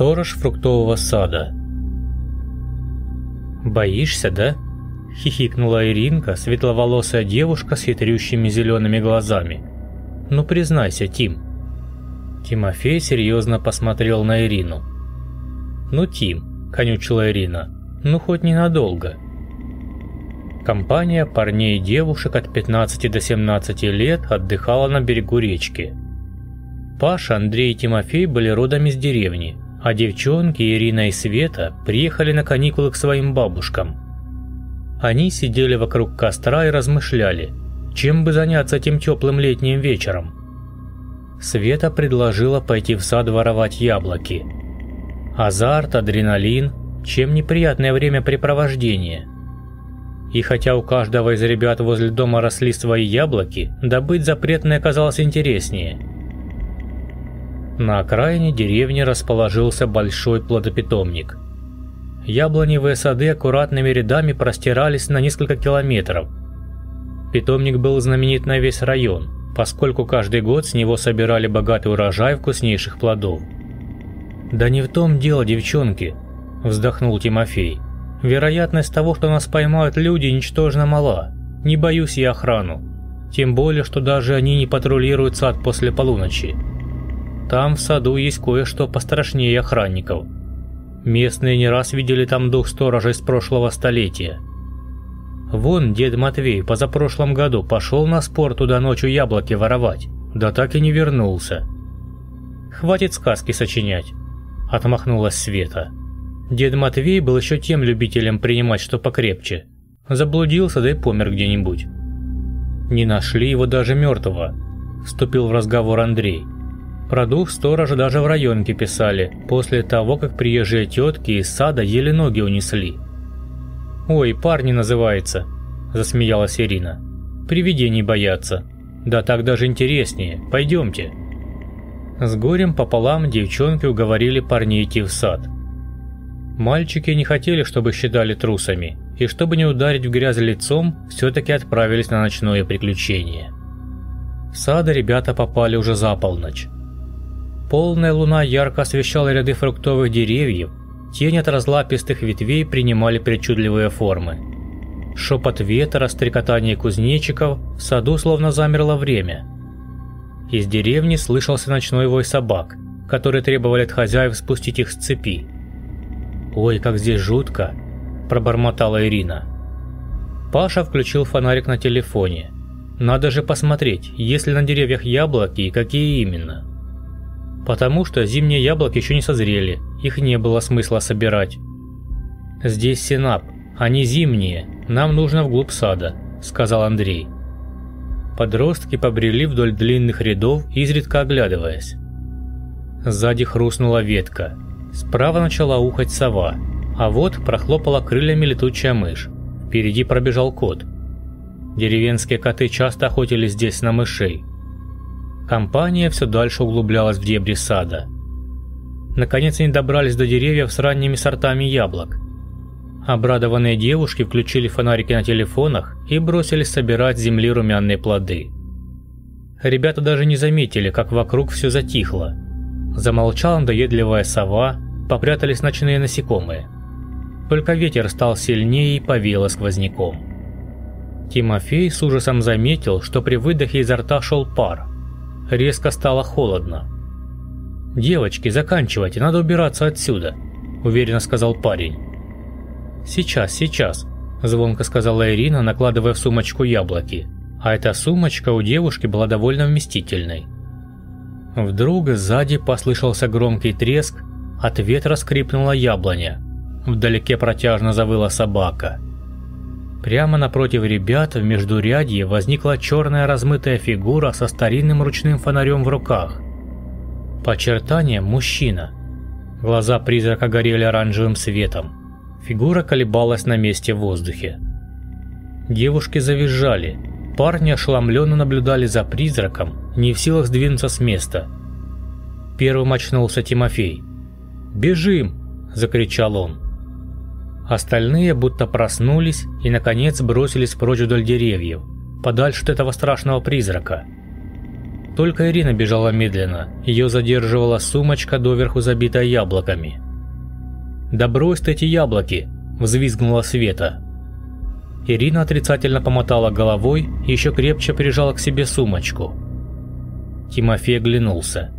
Сторож фруктового сада. «Боишься, да?» – хихикнула Иринка, светловолосая девушка с хитрющими зелеными глазами. «Ну признайся, Тим». Тимофей серьезно посмотрел на Ирину. «Ну, Тим», – конючила Ирина, – «ну хоть ненадолго». Компания парней и девушек от 15 до 17 лет отдыхала на берегу речки. Паша, Андрей и Тимофей были родом из деревни, а девчонки Ирина и Света приехали на каникулы к своим бабушкам. Они сидели вокруг костра и размышляли, чем бы заняться этим теплым летним вечером. Света предложила пойти в сад воровать яблоки. Азарт, адреналин, чем неприятное времяпрепровождение. И хотя у каждого из ребят возле дома росли свои яблоки, добыть запретное казалось интереснее – на окраине деревни расположился большой плодопитомник. Яблоневые сады аккуратными рядами простирались на несколько километров. Питомник был знаменит на весь район, поскольку каждый год с него собирали богатый урожай вкуснейших плодов. «Да не в том дело, девчонки», – вздохнул Тимофей. «Вероятность того, что нас поймают люди, ничтожно мала. Не боюсь я охрану. Тем более, что даже они не патрулируют сад после полуночи. Там в саду есть кое-что пострашнее охранников. Местные не раз видели там дух сторожа из прошлого столетия. Вон дед Матвей позапрошлом году пошел на спор туда ночью яблоки воровать, да так и не вернулся. «Хватит сказки сочинять», – отмахнулась Света. Дед Матвей был еще тем любителем принимать что покрепче. Заблудился, да и помер где-нибудь. «Не нашли его даже мертвого», – вступил в разговор Андрей. Про дух сторожа даже в районке писали, после того, как приезжие тетки из сада еле ноги унесли. «Ой, парни называется», – засмеялась Ирина. «Привидений боятся. Да так даже интереснее. Пойдемте». С горем пополам девчонки уговорили парней идти в сад. Мальчики не хотели, чтобы считали трусами, и чтобы не ударить в грязь лицом, все-таки отправились на ночное приключение. В сад ребята попали уже за полночь. Полная луна ярко освещала ряды фруктовых деревьев, тень от разлапистых ветвей принимали причудливые формы. Шепот ветра, стрекотание кузнечиков, в саду словно замерло время. Из деревни слышался ночной вой собак, которые требовали от хозяев спустить их с цепи. «Ой, как здесь жутко!» – пробормотала Ирина. Паша включил фонарик на телефоне. «Надо же посмотреть, есть ли на деревьях яблоки и какие именно». Потому что зимние яблоки еще не созрели, их не было смысла собирать. «Здесь синап, они зимние, нам нужно вглубь сада», – сказал Андрей. Подростки побрели вдоль длинных рядов, изредка оглядываясь. Сзади хрустнула ветка. Справа начала ухать сова, а вот прохлопала крыльями летучая мышь. Впереди пробежал кот. Деревенские коты часто охотились здесь на мышей. Компания все дальше углублялась в дебри сада. Наконец они добрались до деревьев с ранними сортами яблок. Обрадованные девушки включили фонарики на телефонах и бросились собирать с земли румяные плоды. Ребята даже не заметили, как вокруг все затихло. Замолчала надоедливая сова, попрятались ночные насекомые. Только ветер стал сильнее и повеяло сквозняком. Тимофей с ужасом заметил, что при выдохе изо рта шел пар – резко стало холодно. «Девочки, заканчивайте, надо убираться отсюда», – уверенно сказал парень. «Сейчас, сейчас», – звонко сказала Ирина, накладывая в сумочку яблоки. А эта сумочка у девушки была довольно вместительной. Вдруг сзади послышался громкий треск, от ветра скрипнула яблоня. Вдалеке протяжно завыла собака. Прямо напротив ребят в междурядье возникла черная размытая фигура со старинным ручным фонарем в руках. По очертаниям мужчина. Глаза призрака горели оранжевым светом. Фигура колебалась на месте в воздухе. Девушки завизжали. Парни ошеломленно наблюдали за призраком, не в силах сдвинуться с места. Первым очнулся Тимофей. «Бежим!» – закричал он. Остальные будто проснулись и, наконец, бросились прочь вдоль деревьев, подальше от этого страшного призрака. Только Ирина бежала медленно, ее задерживала сумочка, доверху забитая яблоками. «Да брось ты эти яблоки!» – взвизгнула Света. Ирина отрицательно помотала головой и еще крепче прижала к себе сумочку. Тимофей оглянулся.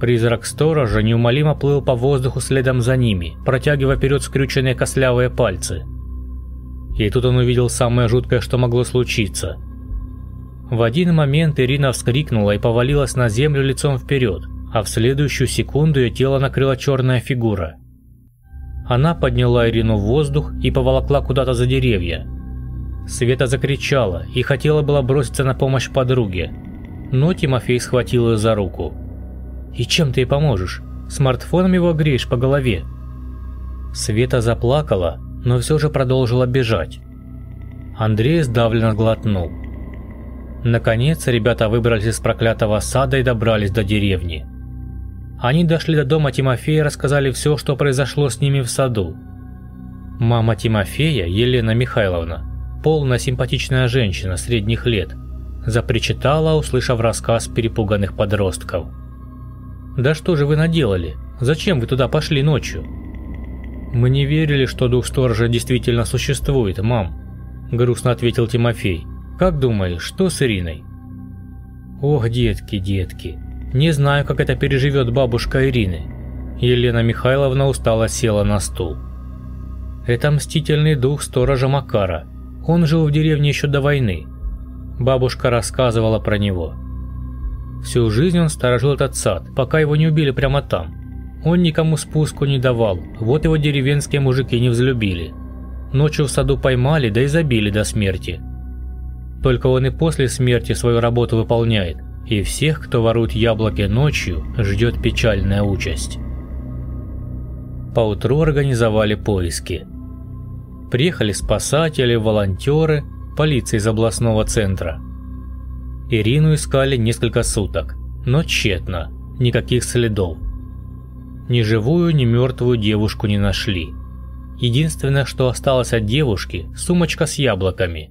Призрак сторожа неумолимо плыл по воздуху следом за ними, протягивая вперед скрюченные костлявые пальцы. И тут он увидел самое жуткое, что могло случиться. В один момент Ирина вскрикнула и повалилась на землю лицом вперед, а в следующую секунду ее тело накрыла черная фигура. Она подняла Ирину в воздух и поволокла куда-то за деревья. Света закричала и хотела было броситься на помощь подруге, но Тимофей схватил ее за руку. «И чем ты ей поможешь? Смартфоном его греешь по голове?» Света заплакала, но все же продолжила бежать. Андрей сдавленно глотнул. Наконец, ребята выбрались из проклятого сада и добрались до деревни. Они дошли до дома Тимофея и рассказали все, что произошло с ними в саду. Мама Тимофея, Елена Михайловна, полная симпатичная женщина средних лет, запричитала, услышав рассказ перепуганных подростков. «Да что же вы наделали? Зачем вы туда пошли ночью?» «Мы не верили, что дух сторожа действительно существует, мам», – грустно ответил Тимофей. «Как думаешь, что с Ириной?» «Ох, детки, детки, не знаю, как это переживет бабушка Ирины». Елена Михайловна устало села на стул. «Это мстительный дух сторожа Макара. Он жил в деревне еще до войны. Бабушка рассказывала про него. Всю жизнь он сторожил этот сад, пока его не убили прямо там. Он никому спуску не давал, вот его деревенские мужики не взлюбили. Ночью в саду поймали, да и забили до смерти. Только он и после смерти свою работу выполняет, и всех, кто ворует яблоки ночью, ждет печальная участь. Поутру организовали поиски. Приехали спасатели, волонтеры, полиция из областного центра. Ирину искали несколько суток, но тщетно, никаких следов. Ни живую, ни мертвую девушку не нашли. Единственное, что осталось от девушки – сумочка с яблоками.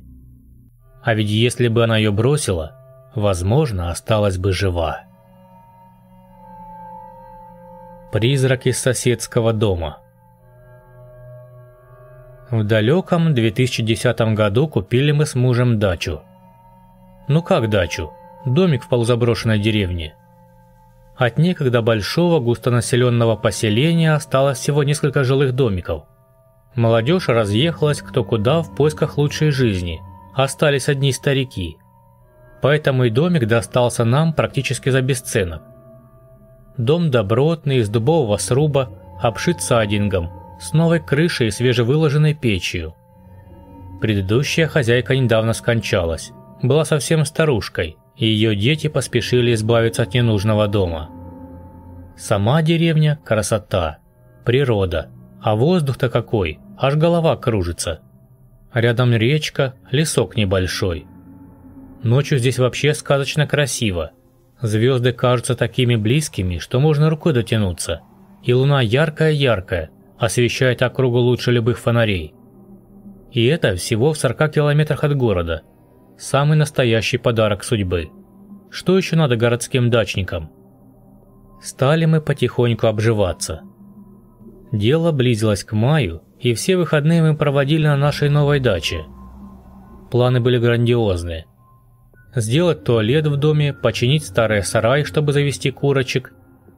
А ведь если бы она ее бросила, возможно, осталась бы жива. Призрак из соседского дома В далеком 2010 году купили мы с мужем дачу. Ну как дачу? Домик в полузаброшенной деревне – от некогда большого густонаселенного поселения осталось всего несколько жилых домиков. Молодежь разъехалась кто куда в поисках лучшей жизни, остались одни старики. Поэтому и домик достался нам практически за бесценок. Дом добротный, из дубового сруба, обшит садингом, с новой крышей и свежевыложенной печью. Предыдущая хозяйка недавно скончалась, была совсем старушкой – и ее дети поспешили избавиться от ненужного дома. Сама деревня – красота, природа, а воздух-то какой, аж голова кружится. Рядом речка, лесок небольшой. Ночью здесь вообще сказочно красиво. Звезды кажутся такими близкими, что можно рукой дотянуться. И луна яркая-яркая, освещает округу лучше любых фонарей. И это всего в 40 километрах от города – Самый настоящий подарок судьбы. Что еще надо городским дачникам? Стали мы потихоньку обживаться. Дело близилось к маю, и все выходные мы проводили на нашей новой даче. Планы были грандиозные. Сделать туалет в доме, починить старый сарай, чтобы завести курочек,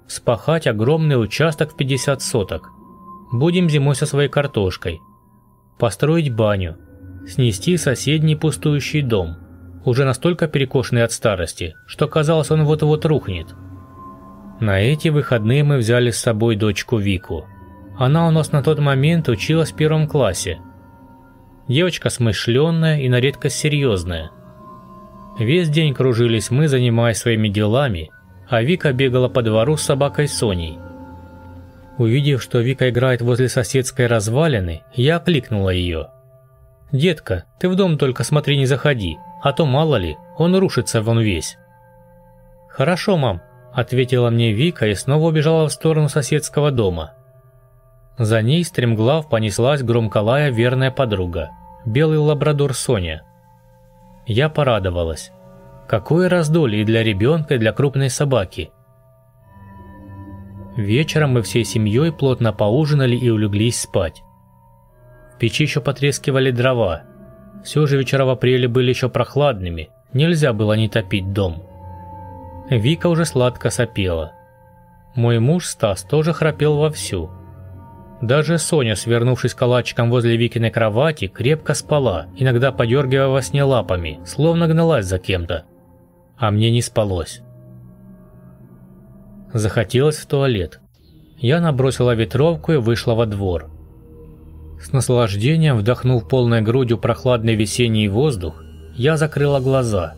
спахать огромный участок в 50 соток. Будем зимой со своей картошкой. Построить баню, снести соседний пустующий дом, уже настолько перекошенный от старости, что казалось, он вот-вот рухнет. На эти выходные мы взяли с собой дочку Вику. Она у нас на тот момент училась в первом классе. Девочка смышленная и на редкость серьезная. Весь день кружились мы, занимаясь своими делами, а Вика бегала по двору с собакой Соней. Увидев, что Вика играет возле соседской развалины, я окликнула ее – «Детка, ты в дом только смотри не заходи, а то мало ли, он рушится вон весь». «Хорошо, мам», – ответила мне Вика и снова убежала в сторону соседского дома. За ней стремглав понеслась громколая верная подруга, белый лабрадор Соня. Я порадовалась. Какое раздолье для ребенка, и для крупной собаки. Вечером мы всей семьей плотно поужинали и улеглись спать. Печи еще потрескивали дрова. Все же вечера в апреле были еще прохладными, нельзя было не топить дом. Вика уже сладко сопела. Мой муж Стас тоже храпел вовсю. Даже Соня, свернувшись калачиком возле Викиной кровати, крепко спала, иногда подергивая во сне лапами, словно гналась за кем-то. А мне не спалось. Захотелось в туалет. Я набросила ветровку и вышла во двор. С наслаждением вдохнув полной грудью прохладный весенний воздух, я закрыла глаза.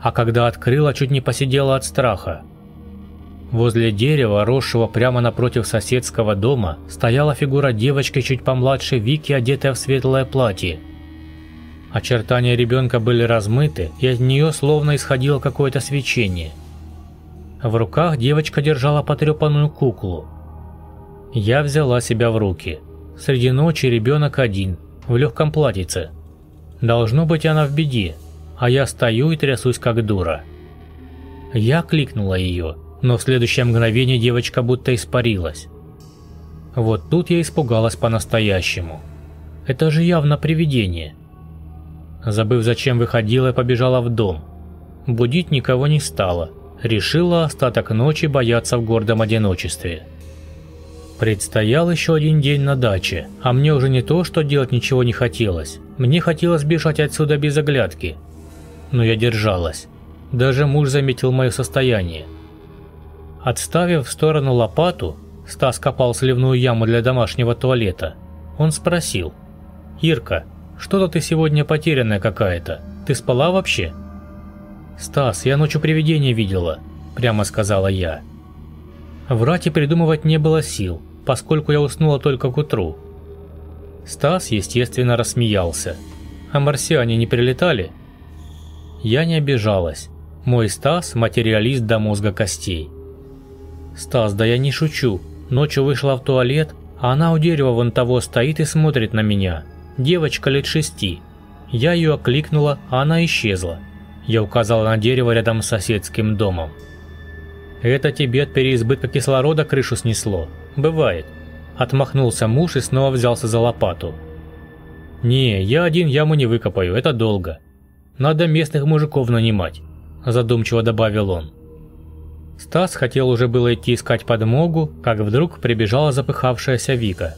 А когда открыла, чуть не посидела от страха. Возле дерева, росшего прямо напротив соседского дома, стояла фигура девочки чуть помладше Вики, одетая в светлое платье. Очертания ребенка были размыты, и от нее словно исходило какое-то свечение. В руках девочка держала потрепанную куклу. Я взяла себя в руки. Среди ночи ребенок один, в легком платьице. Должно быть, она в беде, а я стою и трясусь как дура. Я кликнула ее – но в следующее мгновение девочка будто испарилась. Вот тут я испугалась по-настоящему. Это же явно привидение. Забыв, зачем выходила, побежала в дом. Будить никого не стала. Решила остаток ночи бояться в гордом одиночестве. Предстоял еще один день на даче, а мне уже не то, что делать ничего не хотелось. Мне хотелось бежать отсюда без оглядки. Но я держалась. Даже муж заметил мое состояние. Отставив в сторону лопату, Стас копал сливную яму для домашнего туалета. Он спросил. «Ирка, что-то ты сегодня потерянная какая-то. Ты спала вообще?» «Стас, я ночью привидение видела», – прямо сказала я. Врать и придумывать не было сил, поскольку я уснула только к утру. Стас, естественно, рассмеялся. «А марсиане не прилетали?» Я не обижалась. Мой Стас – материалист до мозга костей. «Стас, да я не шучу. Ночью вышла в туалет, а она у дерева вон того стоит и смотрит на меня. Девочка лет шести. Я ее окликнула, а она исчезла. Я указала на дерево рядом с соседским домом. «Это тебе от переизбытка кислорода крышу снесло. Бывает». Отмахнулся муж и снова взялся за лопату. «Не, я один яму не выкопаю, это долго. Надо местных мужиков нанимать», задумчиво добавил он. Стас хотел уже было идти искать подмогу, как вдруг прибежала запыхавшаяся Вика.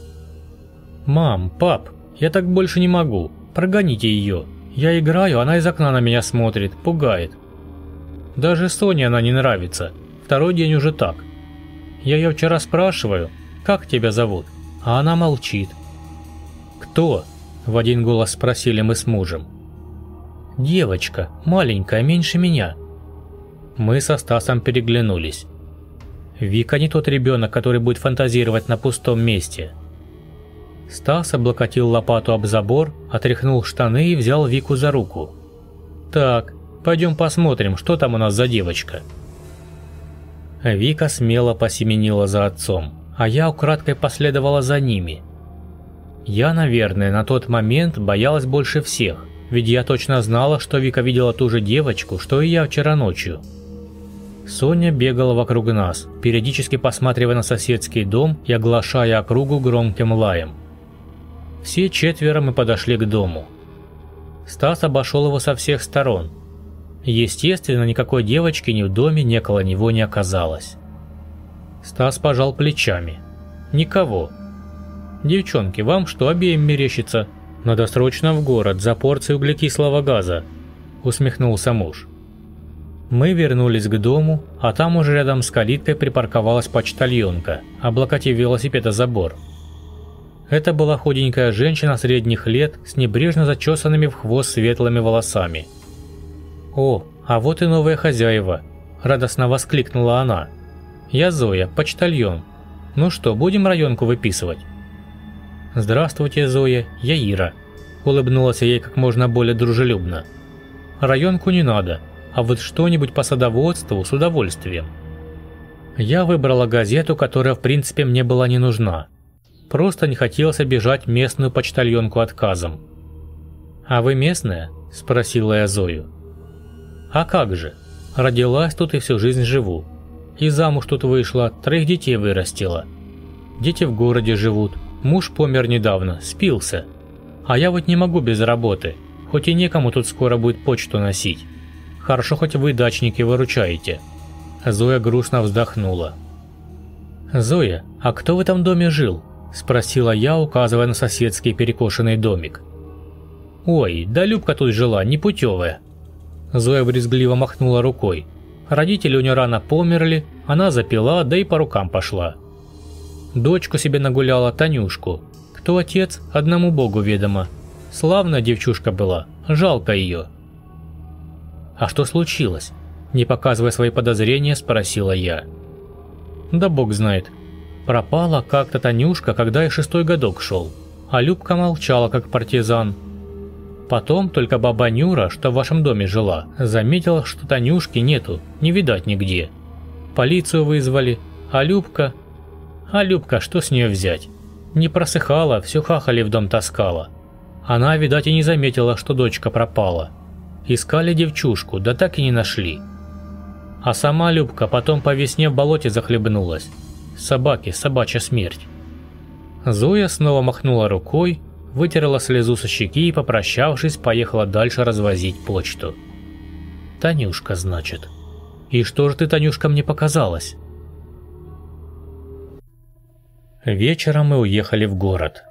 «Мам, пап, я так больше не могу. Прогоните ее. Я играю, она из окна на меня смотрит, пугает. Даже Соне она не нравится. Второй день уже так. Я ее вчера спрашиваю, как тебя зовут, а она молчит. «Кто?» – в один голос спросили мы с мужем. «Девочка, маленькая, меньше меня», мы со Стасом переглянулись. Вика не тот ребенок, который будет фантазировать на пустом месте. Стас облокотил лопату об забор, отряхнул штаны и взял Вику за руку. «Так, пойдем посмотрим, что там у нас за девочка». Вика смело посеменила за отцом, а я украдкой последовала за ними. Я, наверное, на тот момент боялась больше всех, ведь я точно знала, что Вика видела ту же девочку, что и я вчера ночью. Соня бегала вокруг нас, периодически посматривая на соседский дом и оглашая округу громким лаем. Все четверо мы подошли к дому. Стас обошел его со всех сторон. Естественно, никакой девочки ни в доме, ни около него не оказалось. Стас пожал плечами. «Никого. Девчонки, вам что, обеим мерещится? Надо срочно в город за порцию углекислого газа», усмехнулся муж. Мы вернулись к дому, а там уже рядом с калиткой припарковалась почтальонка, облокотив велосипеда забор. Это была худенькая женщина средних лет с небрежно зачесанными в хвост светлыми волосами. «О, а вот и новые хозяева!» – радостно воскликнула она. «Я Зоя, почтальон. Ну что, будем районку выписывать?» «Здравствуйте, Зоя, я Ира», – улыбнулась ей как можно более дружелюбно. «Районку не надо, а вот что-нибудь по садоводству с удовольствием. Я выбрала газету, которая в принципе мне была не нужна. Просто не хотелось обижать местную почтальонку отказом. «А вы местная?» – спросила я Зою. А как же? Родилась тут и всю жизнь живу. И замуж тут вышла, троих детей вырастила. Дети в городе живут. Муж помер недавно, спился. А я вот не могу без работы. Хоть и некому тут скоро будет почту носить. Хорошо, хоть вы, дачники, выручаете. Зоя грустно вздохнула. «Зоя, а кто в этом доме жил?» – спросила я, указывая на соседский перекошенный домик. «Ой, да Любка тут жила, непутевая». Зоя брезгливо махнула рукой. Родители у нее рано померли, она запила, да и по рукам пошла. Дочку себе нагуляла Танюшку. Кто отец, одному богу ведомо. Славная девчушка была, жалко ее. «А что случилось?» Не показывая свои подозрения, спросила я. «Да бог знает. Пропала как-то Танюшка, когда и шестой годок шел, а Любка молчала, как партизан. Потом только баба Нюра, что в вашем доме жила, заметила, что Танюшки нету, не видать нигде. Полицию вызвали, а Любка... А Любка, что с нее взять? Не просыхала, всю хахали в дом таскала. Она, видать, и не заметила, что дочка пропала. Искали девчушку, да так и не нашли. А сама Любка потом по весне в болоте захлебнулась. Собаки, собачья смерть. Зоя снова махнула рукой, вытерла слезу со щеки и, попрощавшись, поехала дальше развозить почту. «Танюшка, значит. И что же ты, Танюшка, мне показалась?» Вечером мы уехали в город.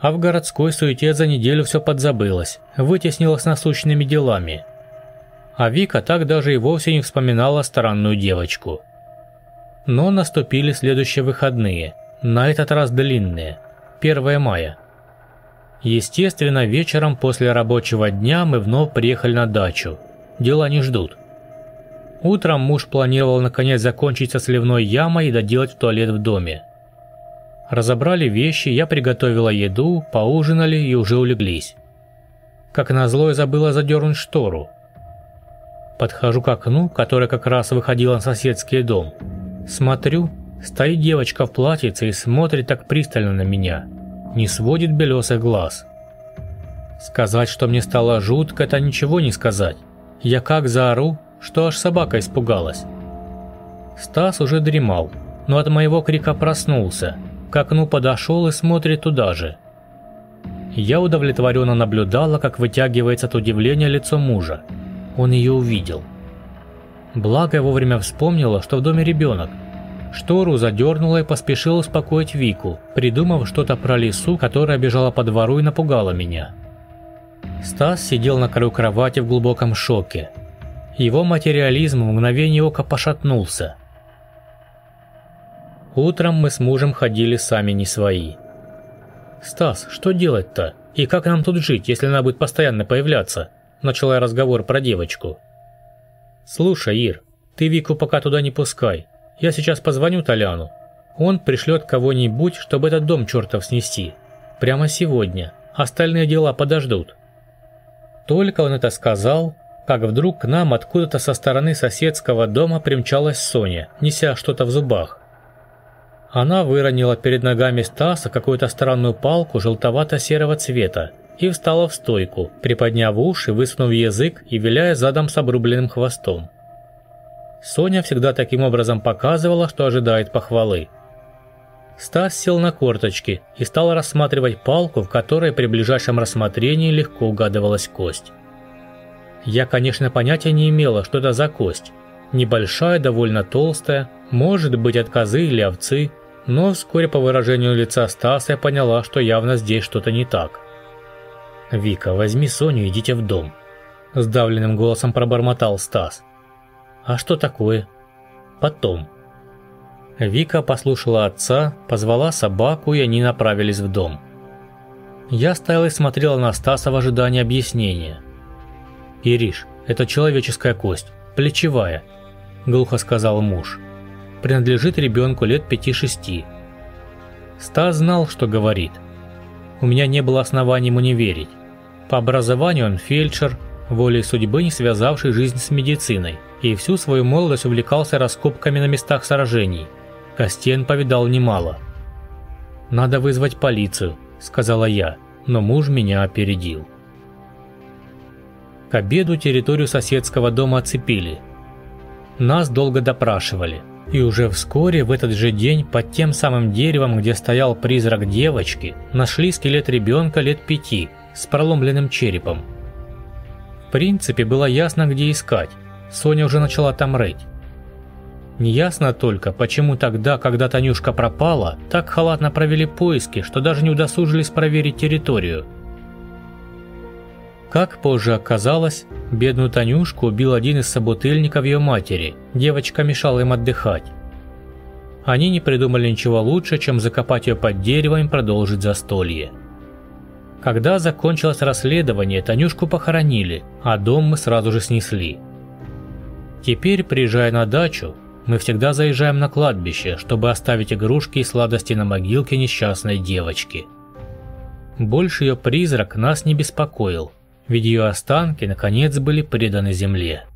А в городской суете за неделю все подзабылось, вытеснилось насущными делами. А Вика так даже и вовсе не вспоминала странную девочку. Но наступили следующие выходные, на этот раз длинные, 1 мая – Естественно, вечером после рабочего дня мы вновь приехали на дачу. Дела не ждут. Утром муж планировал наконец закончить со сливной ямой и доделать туалет в доме. Разобрали вещи, я приготовила еду, поужинали и уже улеглись. Как назло, я забыла задернуть штору. Подхожу к окну, которое как раз выходило на соседский дом. Смотрю, стоит девочка в платьице и смотрит так пристально на меня – не сводит белесых глаз. Сказать, что мне стало жутко, это ничего не сказать. Я как заору, что аж собака испугалась. Стас уже дремал, но от моего крика проснулся, к окну подошел и смотрит туда же. Я удовлетворенно наблюдала, как вытягивается от удивления лицо мужа. Он ее увидел. Благо я вовремя вспомнила, что в доме ребенок – Штору задернула и поспешила успокоить Вику, придумав что-то про лису, которая бежала по двору и напугала меня. Стас сидел на краю кровати в глубоком шоке. Его материализм в мгновение ока пошатнулся. Утром мы с мужем ходили сами не свои. «Стас, что делать-то? И как нам тут жить, если она будет постоянно появляться?» Начала я разговор про девочку. «Слушай, Ир, ты Вику пока туда не пускай. Я сейчас позвоню Толяну. Он пришлет кого-нибудь, чтобы этот дом чертов снести. Прямо сегодня. Остальные дела подождут. Только он это сказал, как вдруг к нам откуда-то со стороны соседского дома примчалась Соня, неся что-то в зубах. Она выронила перед ногами Стаса какую-то странную палку желтовато-серого цвета и встала в стойку, приподняв уши, высунув язык и виляя задом с обрубленным хвостом. Соня всегда таким образом показывала, что ожидает похвалы. Стас сел на корточки и стал рассматривать палку, в которой при ближайшем рассмотрении легко угадывалась кость. Я, конечно, понятия не имела, что это за кость. Небольшая, довольно толстая, может быть от козы или овцы, но вскоре по выражению лица Стаса я поняла, что явно здесь что-то не так. «Вика, возьми Соню и идите в дом», – сдавленным голосом пробормотал Стас. «А что такое?» «Потом». Вика послушала отца, позвала собаку, и они направились в дом. Я стояла и смотрела на Стаса в ожидании объяснения. «Ириш, это человеческая кость, плечевая», – глухо сказал муж. «Принадлежит ребенку лет пяти-шести». Стас знал, что говорит. У меня не было оснований ему не верить. По образованию он фельдшер, волей судьбы не связавший жизнь с медициной – и всю свою молодость увлекался раскопками на местах сражений. Костен повидал немало. «Надо вызвать полицию», – сказала я, но муж меня опередил. К обеду территорию соседского дома оцепили. Нас долго допрашивали, и уже вскоре в этот же день под тем самым деревом, где стоял призрак девочки, нашли скелет ребенка лет пяти с проломленным черепом. Принципе, было ясно, где искать. Соня уже начала там рыть. Неясно только, почему тогда, когда Танюшка пропала, так халатно провели поиски, что даже не удосужились проверить территорию. Как позже оказалось, бедную Танюшку убил один из собутыльников ее матери, девочка мешала им отдыхать. Они не придумали ничего лучше, чем закопать ее под деревом и продолжить застолье. Когда закончилось расследование, Танюшку похоронили, а дом мы сразу же снесли. Теперь, приезжая на дачу, мы всегда заезжаем на кладбище, чтобы оставить игрушки и сладости на могилке несчастной девочки. Больше ее призрак нас не беспокоил, ведь ее останки наконец были преданы земле.